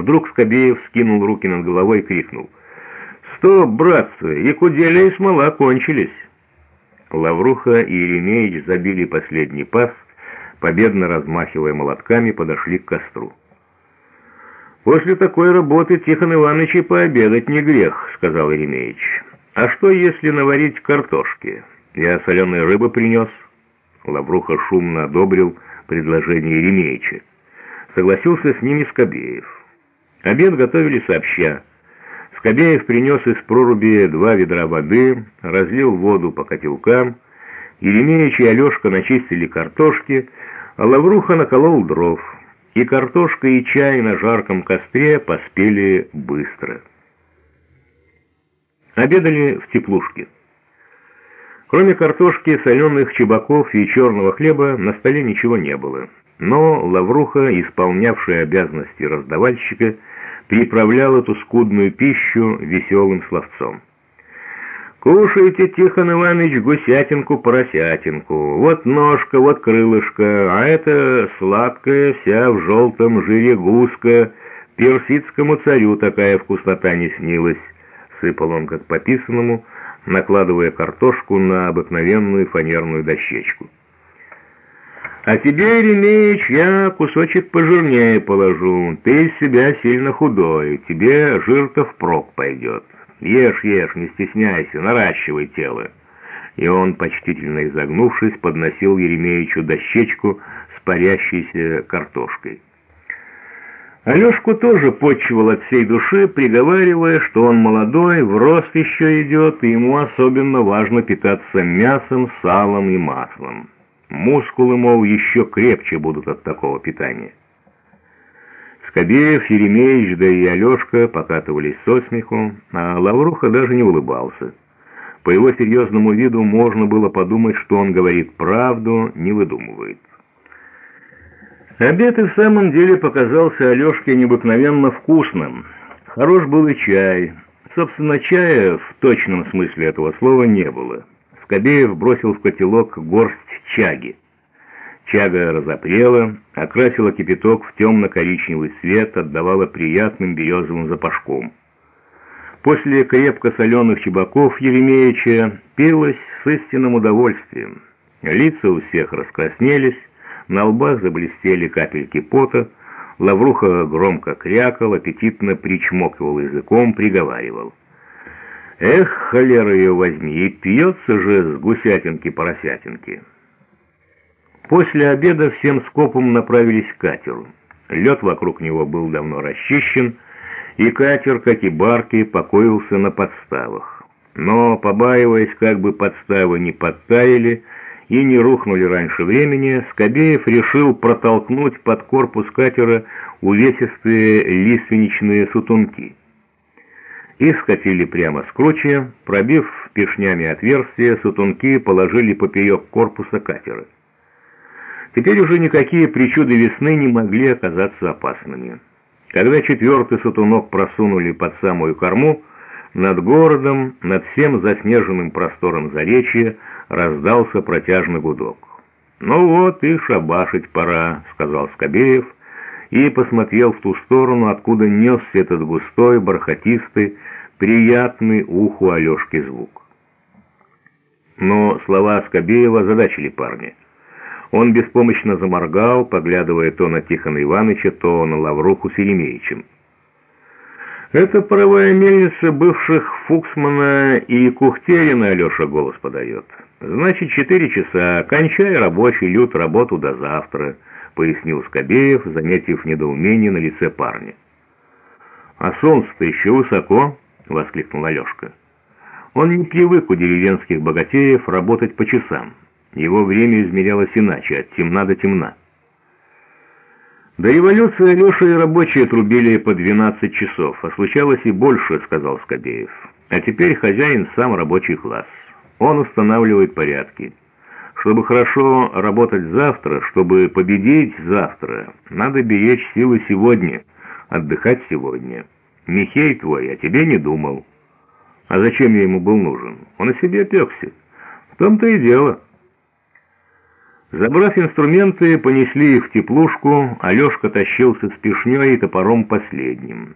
Вдруг Скобеев скинул руки над головой и крикнул. «Стоп, братцы, и куделя, и смола кончились!» Лавруха и Еремеич забили последний пас, победно размахивая молотками, подошли к костру. «После такой работы Тихон Иванович и пообедать не грех», — сказал Еремеич. «А что, если наварить картошки? Я соленой рыбы принес». Лавруха шумно одобрил предложение Еремеича. Согласился с ними Скобеев. Обед готовили сообща. Скобеев принес из проруби два ведра воды, разлил воду по котелкам. Еремеич и Алешка начистили картошки, а Лавруха наколол дров. И картошка, и чай на жарком костре поспели быстро. Обедали в теплушке. Кроме картошки, соленых чебаков и черного хлеба на столе ничего не было. Но Лавруха, исполнявшая обязанности раздавальщика, приправлял эту скудную пищу веселым словцом. «Кушайте, Тихон Иванович, гусятинку-поросятинку. Вот ножка, вот крылышко, а это сладкая вся в желтом жире гуска. Персидскому царю такая вкуснота не снилась», — сыпал он как пописанному, — накладывая картошку на обыкновенную фанерную дощечку. «А тебе, Еремеич, я кусочек пожирнее положу. Ты из себя сильно худой, тебе жир-то впрок пойдет. Ешь, ешь, не стесняйся, наращивай тело». И он, почтительно изогнувшись, подносил Еремеичу дощечку с парящейся картошкой. Алешку тоже почивал от всей души, приговаривая, что он молодой, в рост еще идет, и ему особенно важно питаться мясом, салом и маслом. Мускулы, мол, еще крепче будут от такого питания. Скобеев, Еремеевич, да и Алешка покатывались со смеху, а Лавруха даже не улыбался. По его серьезному виду можно было подумать, что он говорит правду, не выдумывает. Обед и в самом деле показался Алешке необыкновенно вкусным. Хорош был и чай. Собственно, чая в точном смысле этого слова не было. Скобеев бросил в котелок горсть чаги. Чага разопрела, окрасила кипяток в темно-коричневый цвет, отдавала приятным березовым запашком. После крепко-соленых чебаков Еремеевича пилось с истинным удовольствием. Лица у всех раскраснелись, на лбах заблестели капельки пота, Лавруха громко крякал, аппетитно причмокивал языком, приговаривал. «Эх, холера ее возьми, и пьется же с гусятинки-поросятинки!» После обеда всем скопом направились к катеру. Лед вокруг него был давно расчищен, и катер, как и барки, покоился на подставах. Но, побаиваясь, как бы подставы не подтаяли, и не рухнули раньше времени, Скобеев решил протолкнуть под корпус катера увесистые лиственничные сутунки. Их скатили прямо с круче, пробив пешнями отверстия, сутунки положили поперек корпуса катера. Теперь уже никакие причуды весны не могли оказаться опасными. Когда четвертый сутунок просунули под самую корму, над городом, над всем заснеженным простором заречья, раздался протяжный гудок. «Ну вот и шабашить пора», — сказал Скобеев, и посмотрел в ту сторону, откуда несся этот густой, бархатистый, приятный уху Алешки звук. Но слова Скобеева задачили парня. Он беспомощно заморгал, поглядывая то на Тихона Ивановича, то на Лавруху с Еремеичем. «Это паровая мельница бывших Фуксмана и Кухтерина», — Алеша голос подает. «Значит, четыре часа. Кончай рабочий люд работу до завтра», — пояснил Скобеев, заметив недоумение на лице парня. «А солнце-то еще высоко», — воскликнул Алешка. Он не привык у деревенских богатеев работать по часам. Его время измерялось иначе, от темна до темна. До революции Алеша и рабочие трубили по 12 часов, а случалось и больше, сказал Скобеев. А теперь хозяин сам рабочий класс. Он устанавливает порядки. Чтобы хорошо работать завтра, чтобы победить завтра, надо беречь силы сегодня, отдыхать сегодня. Михей твой о тебе не думал. А зачем я ему был нужен? Он о себе пекся. В том-то и дело. Забрав инструменты, понесли их в теплушку, Алешка тащился с пешней и топором последним.